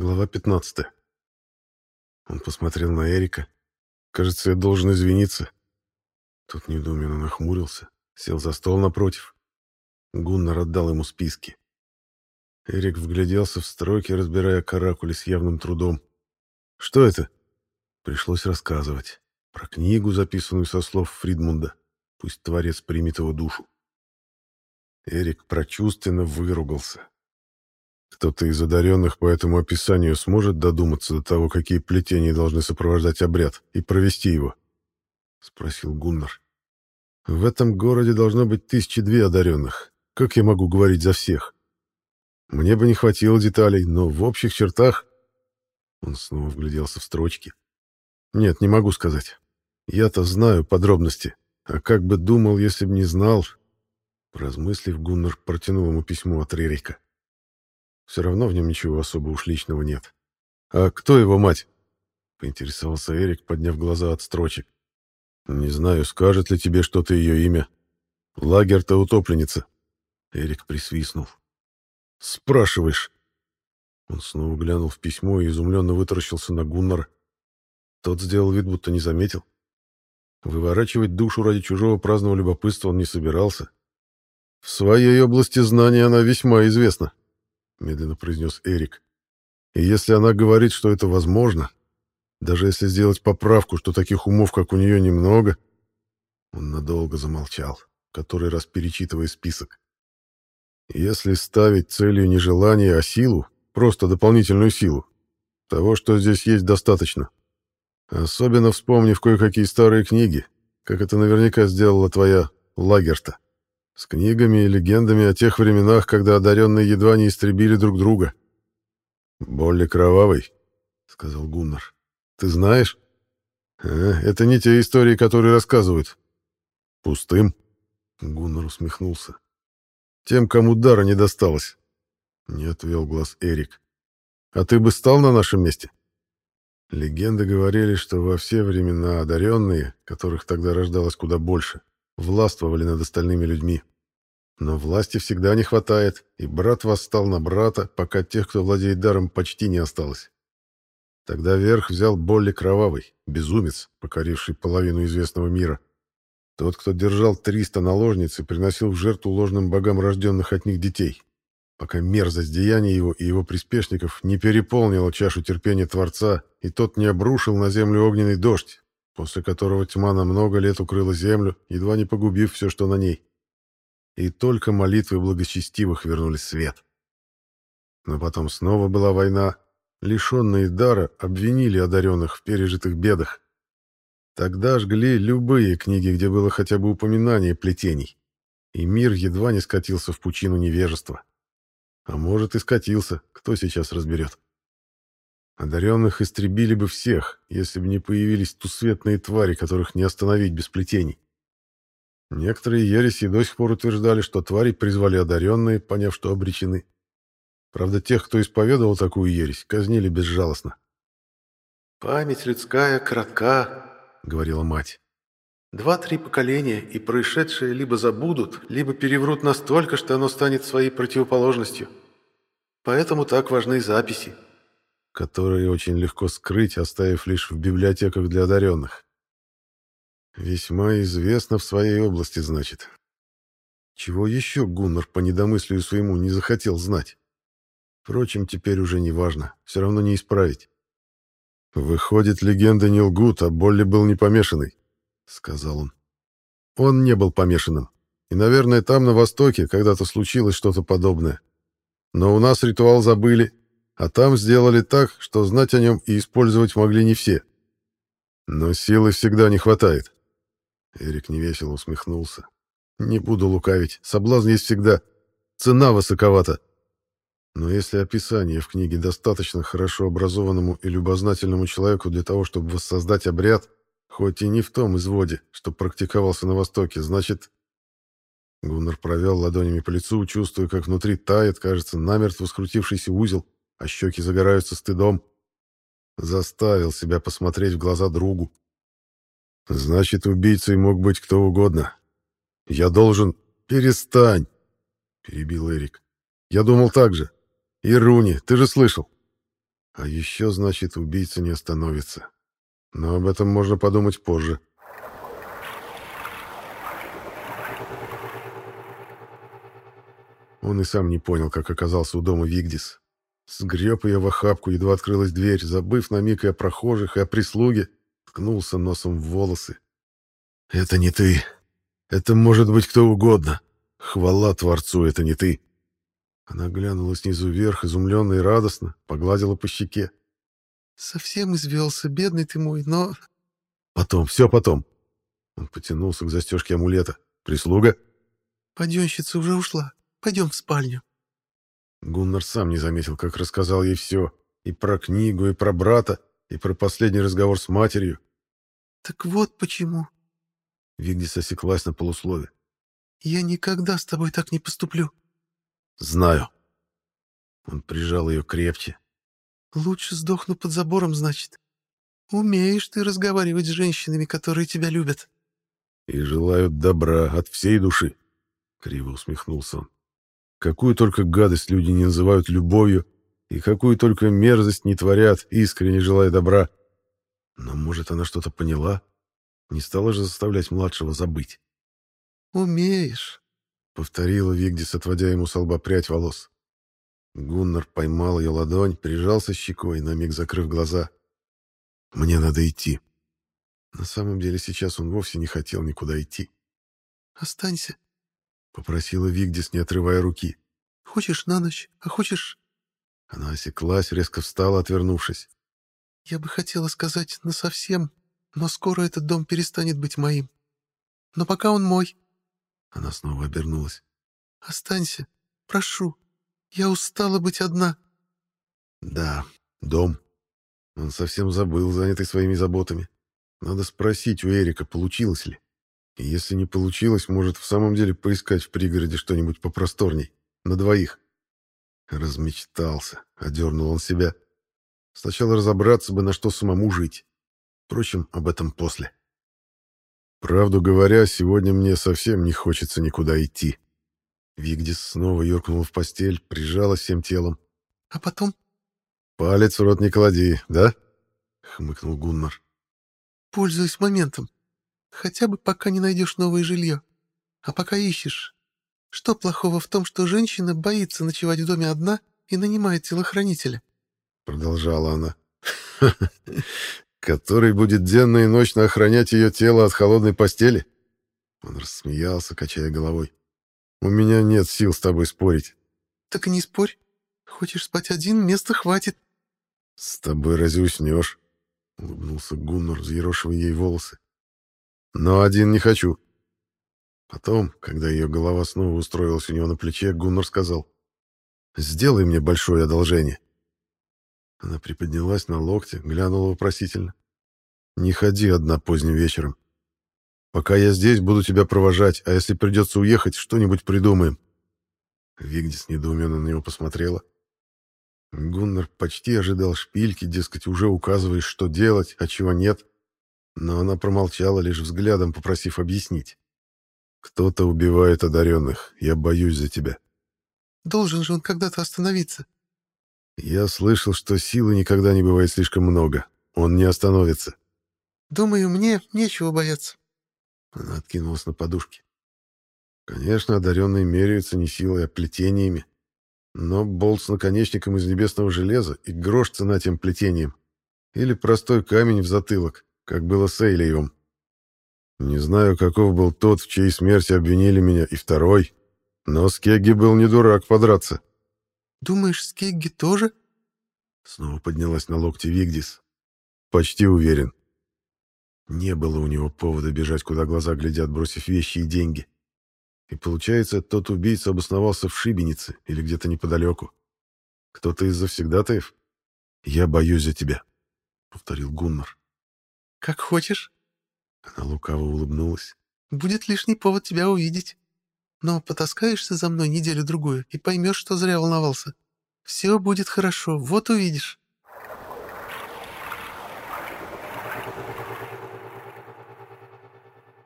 Глава 15. Он посмотрел на Эрика. Кажется, я должен извиниться. Тот недоуменно нахмурился, сел за стол напротив. Гуннар отдал ему списки. Эрик вгляделся в строки, разбирая каракули с явным трудом. «Что это?» Пришлось рассказывать. Про книгу, записанную со слов Фридмунда. Пусть творец примет его душу. Эрик прочувственно выругался. Кто-то из одаренных по этому описанию сможет додуматься до того, какие плетения должны сопровождать обряд, и провести его? — спросил Гуннар. — В этом городе должно быть тысячи две одаренных. Как я могу говорить за всех? Мне бы не хватило деталей, но в общих чертах... Он снова вгляделся в строчки. Нет, не могу сказать. Я-то знаю подробности. А как бы думал, если б не знал... Размыслив, Гуннар протянул ему письмо от Рерика. Все равно в нем ничего особо уж личного нет. «А кто его мать?» — поинтересовался Эрик, подняв глаза от строчек. «Не знаю, скажет ли тебе что-то ее имя. Лагерь-то утопленница». Эрик присвистнул. «Спрашиваешь?» Он снова глянул в письмо и изумленно вытаращился на Гуннара. Тот сделал вид, будто не заметил. Выворачивать душу ради чужого праздного любопытства он не собирался. В своей области знания она весьма известна. — медленно произнес Эрик. «И если она говорит, что это возможно, даже если сделать поправку, что таких умов, как у нее, немного...» Он надолго замолчал, который раз перечитывая список. «Если ставить целью не желание, а силу, просто дополнительную силу, того, что здесь есть, достаточно. Особенно вспомнив кое-какие старые книги, как это наверняка сделала твоя Лагерта с книгами и легендами о тех временах, когда одаренные едва не истребили друг друга. «Болли кровавый», — сказал Гуннар. «Ты знаешь? А, это не те истории, которые рассказывают». «Пустым?» — Гуннар усмехнулся. «Тем, кому дара не досталось». Не отвел глаз Эрик. «А ты бы стал на нашем месте?» Легенды говорили, что во все времена одаренные, которых тогда рождалось куда больше, властвовали над остальными людьми. Но власти всегда не хватает, и брат восстал на брата, пока тех, кто владеет даром, почти не осталось. Тогда верх взял Болли Кровавый, безумец, покоривший половину известного мира. Тот, кто держал 300 наложниц и приносил в жертву ложным богам рожденных от них детей, пока мерзость деяния его и его приспешников не переполнила чашу терпения Творца, и тот не обрушил на землю огненный дождь, после которого тьма на много лет укрыла землю, едва не погубив все, что на ней. И только молитвы благочестивых вернули свет. Но потом снова была война. Лишенные дара обвинили одаренных в пережитых бедах. Тогда жгли любые книги, где было хотя бы упоминание плетений. И мир едва не скатился в пучину невежества. А может и скатился, кто сейчас разберет. Одаренных истребили бы всех, если бы не появились тусветные твари, которых не остановить без плетений. Некоторые ереси до сих пор утверждали, что твари призвали одаренные, поняв, что обречены. Правда, тех, кто исповедовал такую ересь, казнили безжалостно. «Память людская коротка», — говорила мать. «Два-три поколения, и происшедшее либо забудут, либо переврут настолько, что оно станет своей противоположностью. Поэтому так важны записи которые очень легко скрыть, оставив лишь в библиотеках для одаренных. Весьма известно в своей области, значит. Чего еще Гуннар по недомыслию своему не захотел знать? Впрочем, теперь уже не важно, все равно не исправить. «Выходит, легенды не лгут, а Болли был не помешанный», — сказал он. «Он не был помешанным. И, наверное, там, на Востоке, когда-то случилось что-то подобное. Но у нас ритуал забыли, а там сделали так, что знать о нем и использовать могли не все. Но силы всегда не хватает. Эрик невесело усмехнулся. Не буду лукавить, соблазн есть всегда. Цена высоковата. Но если описание в книге достаточно хорошо образованному и любознательному человеку для того, чтобы воссоздать обряд, хоть и не в том изводе, что практиковался на Востоке, значит... Гуннар провел ладонями по лицу, чувствуя, как внутри тает, кажется, намертво скрутившийся узел, а щеки загораются стыдом. Заставил себя посмотреть в глаза другу. Значит, убийцей мог быть кто угодно. Я должен... Перестань, перебил Эрик. Я думал так же. И Руни, ты же слышал. А еще, значит, убийца не остановится. Но об этом можно подумать позже. Он и сам не понял, как оказался у дома Вигдис. Сгреб ее в охапку, едва открылась дверь, забыв на миг и о прохожих, и о прислуге, ткнулся носом в волосы. «Это не ты. Это может быть кто угодно. Хвала Творцу, это не ты». Она глянула снизу вверх, изумленно и радостно, погладила по щеке. «Совсем извелся, бедный ты мой, но...» «Потом, все потом». Он потянулся к застежке амулета. «Прислуга?» «Паденщица уже ушла. Пойдем в спальню». Гуннар сам не заметил, как рассказал ей все. И про книгу, и про брата, и про последний разговор с матерью. «Так вот почему». Вигдис осеклась на полуслове. «Я никогда с тобой так не поступлю». «Знаю». Он прижал ее крепче. «Лучше сдохну под забором, значит. Умеешь ты разговаривать с женщинами, которые тебя любят». «И желают добра от всей души», — криво усмехнулся он. Какую только гадость люди не называют любовью, и какую только мерзость не творят, искренне желая добра. Но, может, она что-то поняла? Не стала же заставлять младшего забыть. «Умеешь», — повторила Вигдис, отводя ему с лба прядь волос. Гуннар поймал ее ладонь, прижался щекой, на миг закрыв глаза. «Мне надо идти». На самом деле сейчас он вовсе не хотел никуда идти. «Останься», — попросила Вигдис, не отрывая руки. «Хочешь на ночь, а хочешь...» Она осеклась, резко встала, отвернувшись. «Я бы хотела сказать насовсем, но скоро этот дом перестанет быть моим. Но пока он мой». Она снова обернулась. «Останься, прошу. Я устала быть одна». «Да, дом». Он совсем забыл, занятый своими заботами. Надо спросить у Эрика, получилось ли. И если не получилось, может в самом деле поискать в пригороде что-нибудь попросторней. На двоих. Размечтался, одернул он себя. Сначала разобраться бы, на что самому жить. Впрочем, об этом после. Правду говоря, сегодня мне совсем не хочется никуда идти. Вигдис снова юркнул в постель, прижалась всем телом. «А потом?» «Палец в рот не клади, да?» — хмыкнул Гуннар. «Пользуюсь моментом. Хотя бы пока не найдешь новое жилье. А пока ищешь. Что плохого в том, что женщина боится ночевать в доме одна и нанимает телохранителя?» Продолжала она. «Который будет денно и ночно охранять ее тело от холодной постели?» Он рассмеялся, качая головой. «У меня нет сил с тобой спорить». «Так и не спорь. Хочешь спать один, места хватит». «С тобой разве уснешь?» — улыбнулся Гуннар, взъерошивая ей волосы. Но один не хочу. Потом, когда ее голова снова устроилась у него на плече, Гуннар сказал, «Сделай мне большое одолжение». Она приподнялась на локте, глянула вопросительно. «Не ходи одна поздним вечером. Пока я здесь, буду тебя провожать, а если придется уехать, что-нибудь придумаем». Вигдис недоуменно на него посмотрела. Гуннар почти ожидал шпильки, дескать, уже указываешь, что делать, а чего нет. Но она промолчала, лишь взглядом попросив объяснить. «Кто-то убивает одаренных. Я боюсь за тебя». «Должен же он когда-то остановиться». «Я слышал, что силы никогда не бывает слишком много. Он не остановится». «Думаю, мне нечего бояться». Она откинулась на подушке. Конечно, одаренные меряются не силой, а плетениями. Но болт с наконечником из небесного железа и грош цена тем плетением. Или простой камень в затылок как было с Эйлиевым. Не знаю, каков был тот, в чьей смерти обвинили меня, и второй, но Скегги был не дурак подраться. «Думаешь, Скегги тоже?» Снова поднялась на локти Вигдис. «Почти уверен». Не было у него повода бежать, куда глаза глядят, бросив вещи и деньги. И получается, тот убийца обосновался в Шибенице или где-то неподалеку. Кто-то из завсегдатаев? «Я боюсь за тебя», — повторил Гуннар. «Как хочешь». Она лукаво улыбнулась. «Будет лишний повод тебя увидеть. Но потаскаешься за мной неделю-другую и поймешь, что зря волновался. Все будет хорошо, вот увидишь».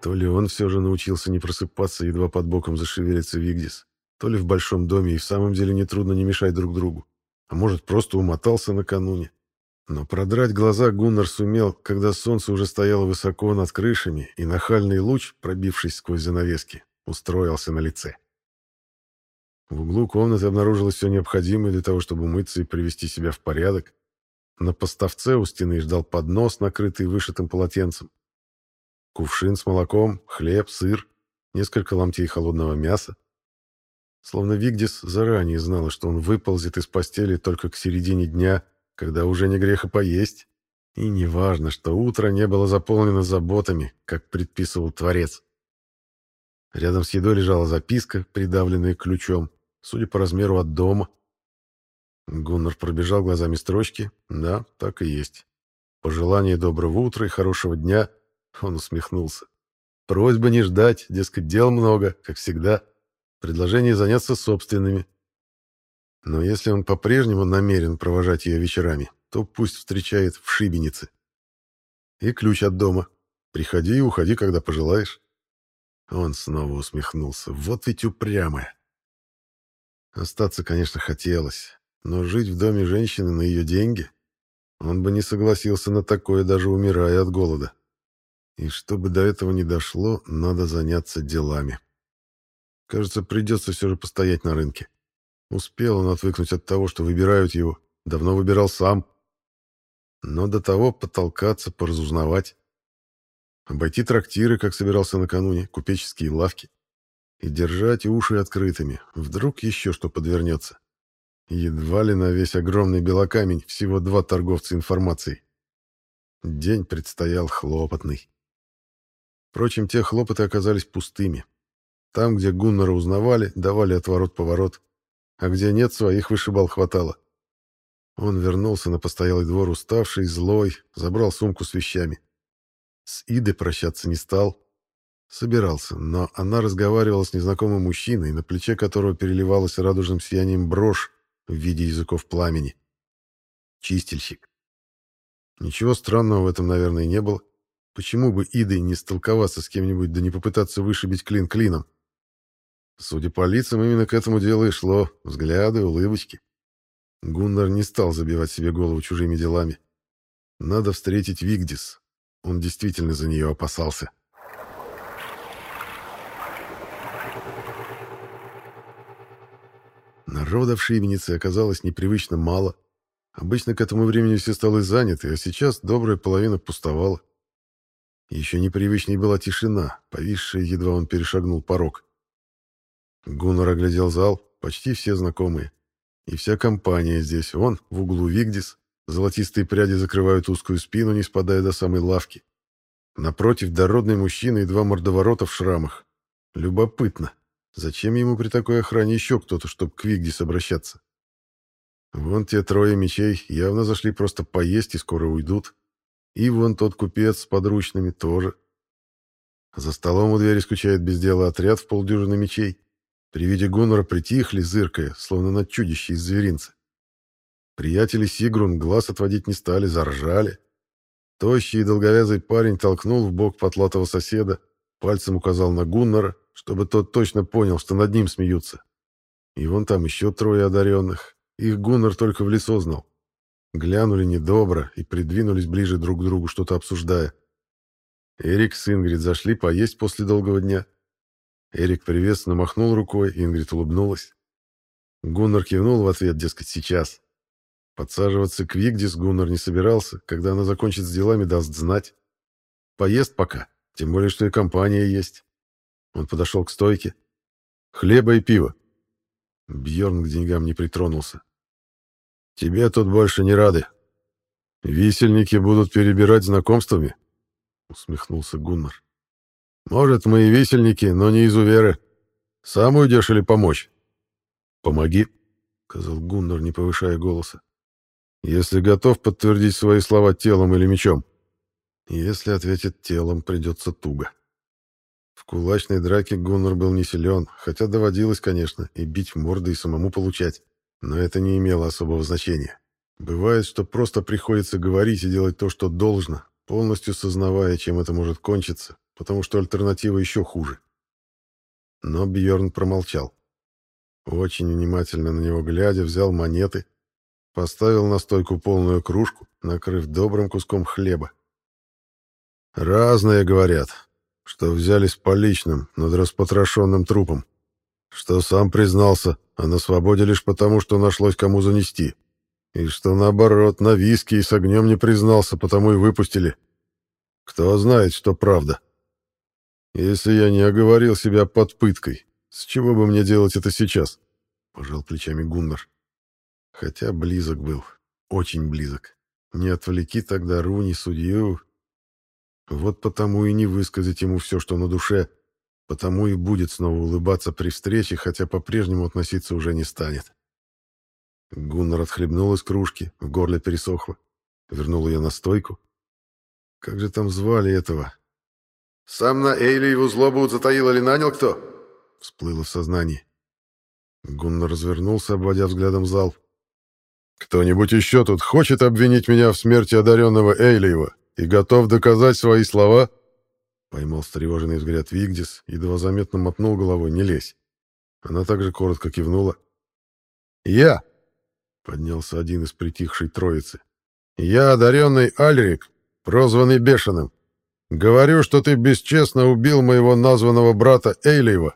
То ли он все же научился не просыпаться, едва под боком зашевелится Вигдис, то ли в большом доме и в самом деле нетрудно не мешать друг другу, а может, просто умотался накануне, Но продрать глаза Гуннар сумел, когда солнце уже стояло высоко над крышами, и нахальный луч, пробившись сквозь занавески, устроился на лице. В углу комнаты обнаружилось все необходимое для того, чтобы умыться и привести себя в порядок. На поставце у стены ждал поднос, накрытый вышитым полотенцем. Кувшин с молоком, хлеб, сыр, несколько ломтей холодного мяса. Словно Вигдис заранее знала, что он выползет из постели только к середине дня, когда уже не грех и поесть. И неважно, что утро не было заполнено заботами, как предписывал Творец. Рядом с едой лежала записка, придавленная ключом, судя по размеру от дома. Гуннар пробежал глазами строчки. Да, так и есть. Пожелание доброго утра и хорошего дня. Он усмехнулся. Просьба не ждать, дескать, дел много, как всегда. Предложение заняться собственными. Но если он по-прежнему намерен провожать ее вечерами, то пусть встречает в шибенице. И ключ от дома. Приходи и уходи, когда пожелаешь. Он снова усмехнулся. Вот ведь упрямая. Остаться, конечно, хотелось, но жить в доме женщины на ее деньги он бы не согласился на такое, даже умирая от голода. И чтобы до этого не дошло, надо заняться делами. Кажется, придется все же постоять на рынке. Успел он отвыкнуть от того, что выбирают его. Давно выбирал сам. Но до того потолкаться, поразузнавать. Обойти трактиры, как собирался накануне, купеческие лавки. И держать уши открытыми. Вдруг еще что подвернется. Едва ли на весь огромный белокамень всего два торговца информацией. День предстоял хлопотный. Впрочем, те хлопоты оказались пустыми. Там, где Гуннера узнавали, давали отворот-поворот, а где нет, своих вышибал хватало. Он вернулся на постоялый двор уставший, злой, забрал сумку с вещами. С Идой прощаться не стал. Собирался, но она разговаривала с незнакомым мужчиной, на плече которого переливалась радужным сиянием брошь в виде языков пламени. Чистильщик. Ничего странного в этом, наверное, не было. Почему бы Идой не столковаться с кем-нибудь, да не попытаться вышибить клин клином? Судя по лицам, именно к этому дело и шло. Взгляды, улыбочки. Гуннар не стал забивать себе голову чужими делами. Надо встретить Вигдис. Он действительно за нее опасался. Народа в Шибенице оказалось непривычно мало. Обычно к этому времени все столы заняты, а сейчас добрая половина пустовала. Еще непривычней была тишина, повисшая, едва он перешагнул порог. Гуннар оглядел зал, почти все знакомые. И вся компания здесь. Он, в углу Вигдис, золотистые пряди закрывают узкую спину, не спадая до самой лавки. Напротив дородный мужчина и два мордоворота в шрамах. Любопытно, зачем ему при такой охране еще кто-то, чтобы к Вигдис обращаться? Вон те трое мечей явно зашли просто поесть и скоро уйдут. И вон тот купец с подручными тоже. За столом у двери скучает без дела отряд в полдюжины мечей. При виде Гуннора притихли, зыркая, словно на чудище из зверинца. Приятели Сигрун глаз отводить не стали, заржали. Тощий и долговязый парень толкнул в бок потлатого соседа, пальцем указал на Гуннора, чтобы тот точно понял, что над ним смеются. И вон там еще трое одаренных. Их Гуннар только в лицо знал. Глянули недобро и придвинулись ближе друг к другу, что-то обсуждая. Эрик с Ингрид зашли поесть после долгого дня. Эрик приветственно махнул рукой, Ингрид улыбнулась. Гуннар кивнул в ответ, дескать, сейчас. Подсаживаться к Вигдис Гуннар не собирался, когда она закончит с делами, даст знать. Поест пока, тем более, что и компания есть. Он подошел к стойке. Хлеба и пива. Бьерн к деньгам не притронулся. Тебе тут больше не рады. Висельники будут перебирать знакомствами, усмехнулся Гуннар. Может, мы и висельники, но не изуверы. Сам уйдешь или помочь? Помоги, сказал Гуннар, не повышая голоса. Если готов подтвердить свои слова телом или мечом. Если ответит телом, придется туго. В кулачной драке Гуннар был не силен, хотя доводилось, конечно, и бить морды, и самому получать. Но это не имело особого значения. Бывает, что просто приходится говорить и делать то, что должно, полностью сознавая, чем это может кончиться, потому что альтернатива еще хуже. Но Бьорн промолчал. Очень внимательно на него глядя, взял монеты, поставил на стойку полную кружку, накрыв добрым куском хлеба. «Разные говорят, что взялись по личным над распотрошенным трупом, что сам признался, а на свободе лишь потому, что нашлось кому занести, и что, наоборот, на виски и с огнем не признался, потому и выпустили. Кто знает, что правда. Если я не оговорил себя под пыткой, с чего бы мне делать это сейчас?» — пожал плечами Гуннар. Хотя близок был, очень близок. Не отвлеки тогда Руни судью. Вот потому и не высказать ему все, что на душе, потому и будет снова улыбаться при встрече, хотя по-прежнему относиться уже не станет. Гуннар отхлебнул из кружки, в горле пересохло. Вернул ее на стойку. Как же там звали этого? «Сам на Эйлиеву злобу затаил или нанял кто?» Всплыло в сознании. Гуннар развернулся, обводя взглядом зал. «Кто-нибудь еще тут хочет обвинить меня в смерти одаренного Эйлиева и готов доказать свои слова?» Поймал встревоженный взгляд Вигдис, едва заметно мотнул головой «Не лезь». Она также коротко кивнула. «Я!» — поднялся один из притихшей троицы. «Я одаренный Альрик, прозванный Бешеным. Говорю, что ты бесчестно убил моего названного брата Эйлиева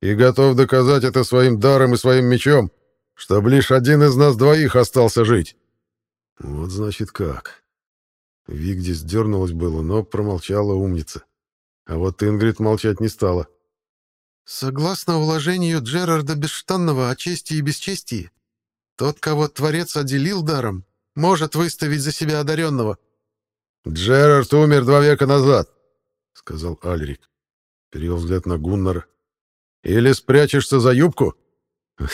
и готов доказать это своим даром и своим мечом, чтобы лишь один из нас двоих остался жить. Вот значит как. Вигдис дернулась было, но промолчала умница. А вот Ингрид молчать не стала. Согласно уложению Джерарда Бесштанного о чести и бесчестии, тот, кого Творец отделил даром, может выставить за себя одаренного. «Джерард умер два века назад», — сказал Альрик. Перевел взгляд на Гуннара. «Или спрячешься за юбку?»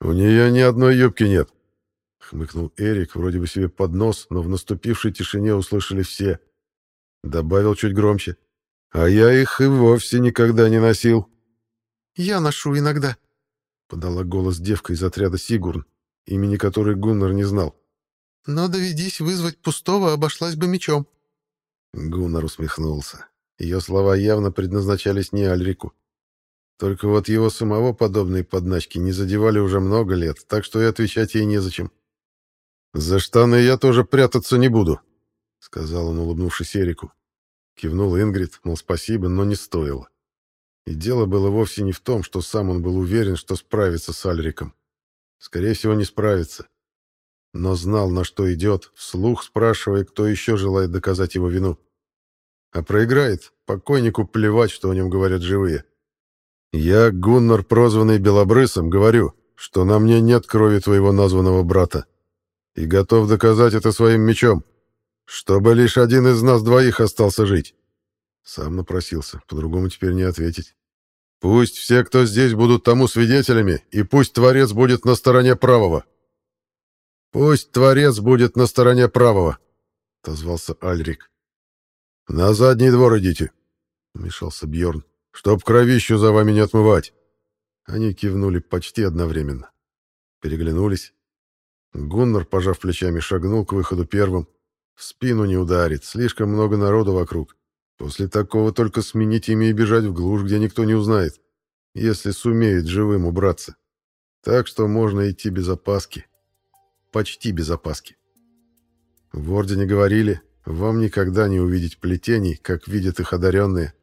«У нее ни одной юбки нет», — хмыкнул Эрик, вроде бы себе под нос, но в наступившей тишине услышали все. Добавил чуть громче. «А я их и вовсе никогда не носил». «Я ношу иногда», — подала голос девка из отряда Сигурн, имени которой Гуннар не знал. «Но доведись вызвать пустого, обошлась бы мечом». Гуннар усмехнулся. Ее слова явно предназначались не Альрику. Только вот его самого подобные подначки не задевали уже много лет, так что и отвечать ей незачем. «За штаны я тоже прятаться не буду», — сказал он, улыбнувшись Эрику. Кивнул Ингрид, мол, спасибо, но не стоило. И дело было вовсе не в том, что сам он был уверен, что справится с Альриком. Скорее всего, не справится. Но знал, на что идет, вслух спрашивая, кто еще желает доказать его вину. А проиграет, покойнику плевать, что о нем говорят живые. «Я, Гуннар, прозванный Белобрысом, говорю, что на мне нет крови твоего названного брата, и готов доказать это своим мечом, чтобы лишь один из нас двоих остался жить». Сам напросился, по-другому теперь не ответить. «Пусть все, кто здесь, будут тому свидетелями, и пусть Творец будет на стороне правого». «Пусть Творец будет на стороне правого», — отозвался Альрик. «На задний двор идите», — вмешался Бьорн чтоб кровищу за вами не отмывать. Они кивнули почти одновременно. Переглянулись. Гуннар, пожав плечами, шагнул к выходу первым. В спину не ударит, слишком много народу вокруг. После такого только сменить имя и бежать в глушь, где никто не узнает, если сумеет живым убраться. Так что можно идти без опаски. Почти без опаски. В Ордене говорили, вам никогда не увидеть плетений, как видят их одаренные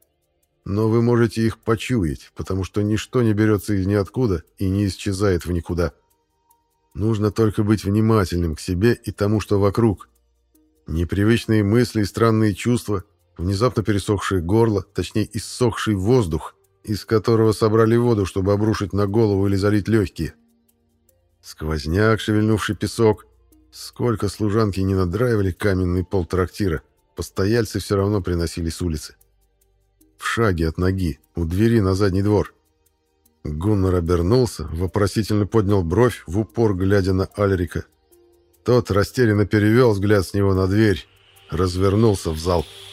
но вы можете их почуять, потому что ничто не берется из ниоткуда и не исчезает в никуда. Нужно только быть внимательным к себе и тому, что вокруг. Непривычные мысли и странные чувства, внезапно пересохшее горло, точнее, иссохший воздух, из которого собрали воду, чтобы обрушить на голову или залить легкие. Сквозняк, шевельнувший песок. Сколько служанки не надраивали каменный пол трактира, постояльцы все равно приносили с улицы в шаге от ноги, у двери на задний двор. Гуннар обернулся, вопросительно поднял бровь, в упор глядя на Альрика. Тот растерянно перевел взгляд с него на дверь, развернулся в зал. «Альрик»